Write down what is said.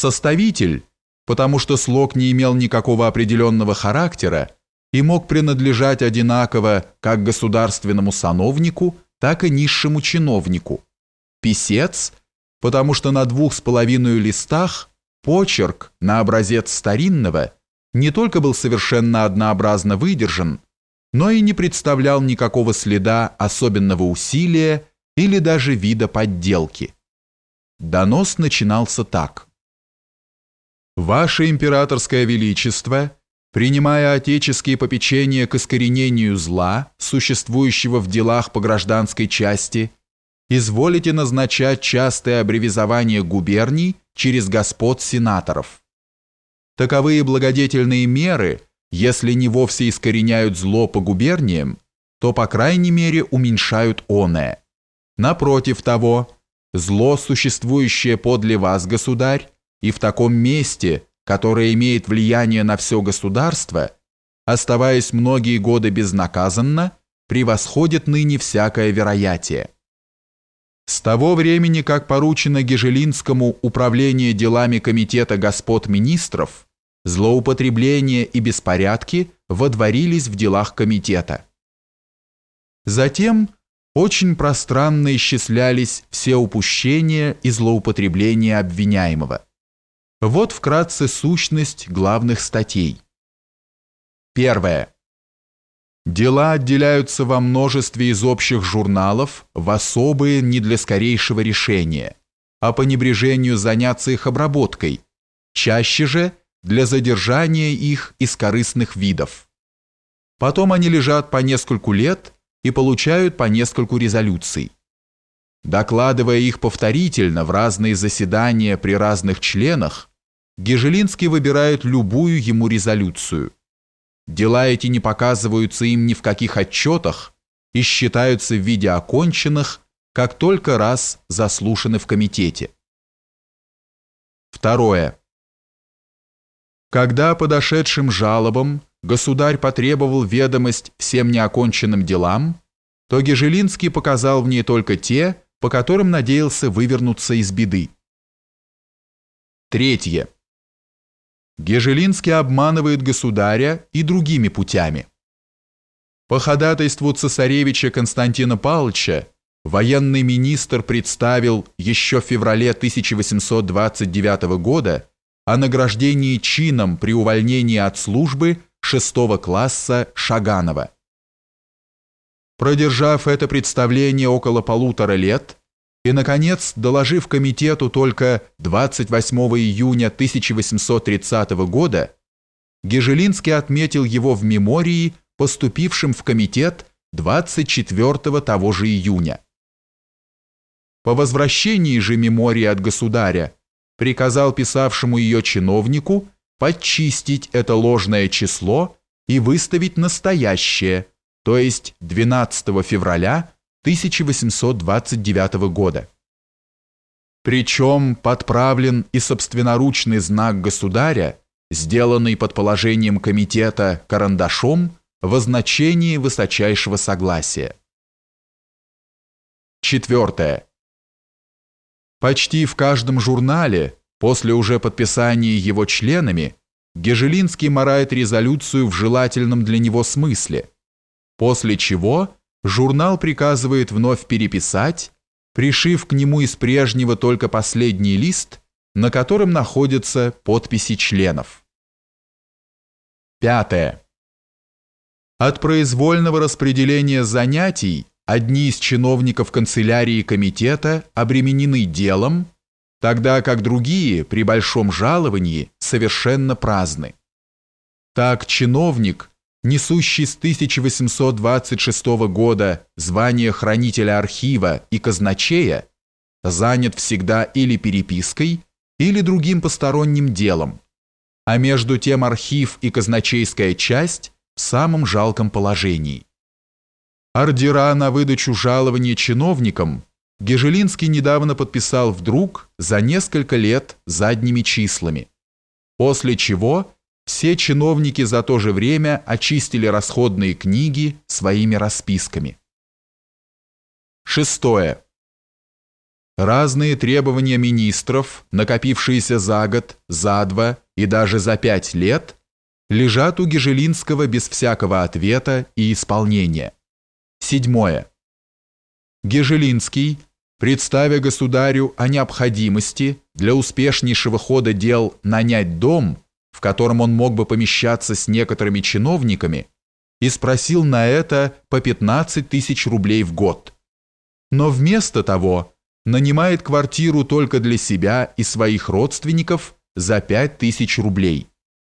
Составитель, потому что слог не имел никакого определенного характера и мог принадлежать одинаково как государственному сановнику, так и низшему чиновнику. Писец, потому что на двух с половиной листах почерк на образец старинного не только был совершенно однообразно выдержан, но и не представлял никакого следа особенного усилия или даже вида подделки. Донос начинался так. «Ваше императорское величество, принимая отеческие попечения к искоренению зла, существующего в делах по гражданской части, изволите назначать частое аббревизование губерний через господ сенаторов. Таковые благодетельные меры, если не вовсе искореняют зло по губерниям, то, по крайней мере, уменьшают оное. Напротив того, зло, существующее подле вас, государь, и в таком месте, которое имеет влияние на все государство, оставаясь многие годы безнаказанно, превосходит ныне всякое вероятие. С того времени, как поручено Гежелинскому управление делами Комитета господ министров, злоупотребления и беспорядки водворились в делах комитета. Затем очень пространно исчислялись все упущения и злоупотребления обвиняемого. Вот вкратце сущность главных статей. Первое. Дела отделяются во множестве из общих журналов в особые не для скорейшего решения, а по небрежению заняться их обработкой, чаще же для задержания их из корыстных видов. Потом они лежат по нескольку лет и получают по нескольку резолюций. Докладывая их повторительно в разные заседания при разных членах, Гежелинский выбирает любую ему резолюцию. Дела эти не показываются им ни в каких отчетах и считаются в виде оконченных, как только раз заслушаны в комитете. Второе. Когда подошедшим жалобам государь потребовал ведомость всем неоконченным делам, то Гежелинский показал в ней только те, по которым надеялся вывернуться из беды. Третье. Гежелинский обманывает государя и другими путями. По ходатайству цесаревича Константина Павловича военный министр представил еще в феврале 1829 года о награждении чином при увольнении от службы шестого класса Шаганова. Продержав это представление около полутора лет и, наконец, доложив комитету только 28 июня 1830 года, Гежелинский отметил его в мемории, поступившем в комитет 24 того же июня. По возвращении же мемории от государя приказал писавшему ее чиновнику подчистить это ложное число и выставить настоящее, то есть 12 февраля 1829 года. Причем подправлен и собственноручный знак государя, сделанный под положением комитета карандашом в означении высочайшего согласия. Четвертое. Почти в каждом журнале, после уже подписания его членами, Гежелинский морает резолюцию в желательном для него смысле, после чего журнал приказывает вновь переписать, пришив к нему из прежнего только последний лист, на котором находятся подписи членов. Пятое. От произвольного распределения занятий одни из чиновников канцелярии комитета обременены делом, тогда как другие при большом жаловании совершенно праздны. Так чиновник, несущий с 1826 года звание хранителя архива и казначея, занят всегда или перепиской, или другим посторонним делом, а между тем архив и казначейская часть в самом жалком положении. Ордера на выдачу жалования чиновникам Гежелинский недавно подписал вдруг за несколько лет задними числами, после чего все чиновники за то же время очистили расходные книги своими расписками. Шестое. Разные требования министров, накопившиеся за год, за два и даже за пять лет, лежат у Гежелинского без всякого ответа и исполнения. Седьмое. Гежелинский, представя государю о необходимости для успешнейшего хода дел нанять дом, в котором он мог бы помещаться с некоторыми чиновниками, и спросил на это по 15 тысяч рублей в год. Но вместо того нанимает квартиру только для себя и своих родственников за 5 тысяч рублей.